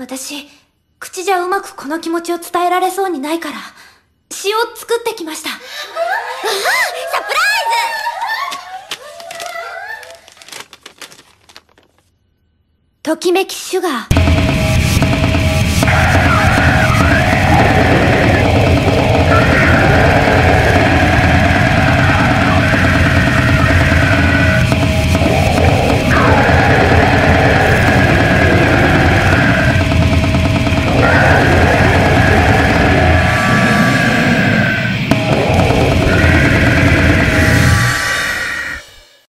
私、口じゃうまくこの気持ちを伝えられそうにないから、詩を作ってきました。あサプライズときめきシュガー。